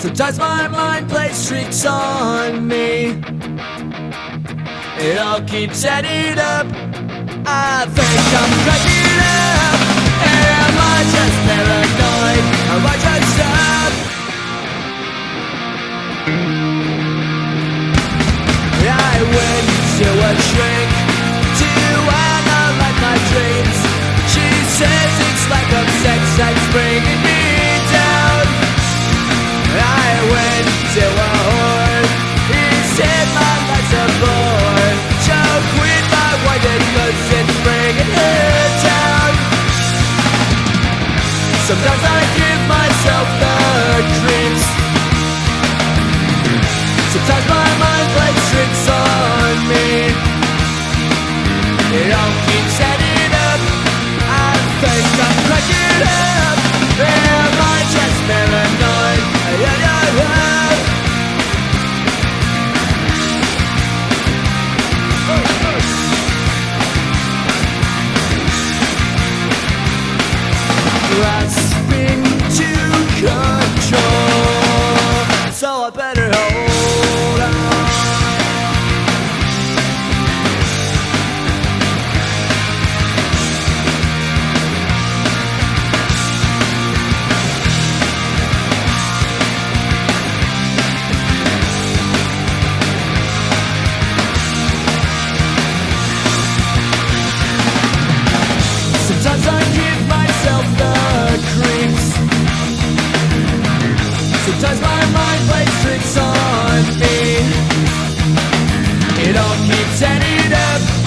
Sometimes my mind plays tricks on me. It all keeps adding up. I think I'm cracking up. Am I just paranoid? Am I just up? I went to a shrink to Sometimes I give myself the creeps. Sometimes my mind plays tricks on me. It all keeps adding up. I think I'm cracking up. Am I just paranoid? Yeah, yeah, yeah. Grasping Sometimes my mind plays tricks on me. It all keeps adding up.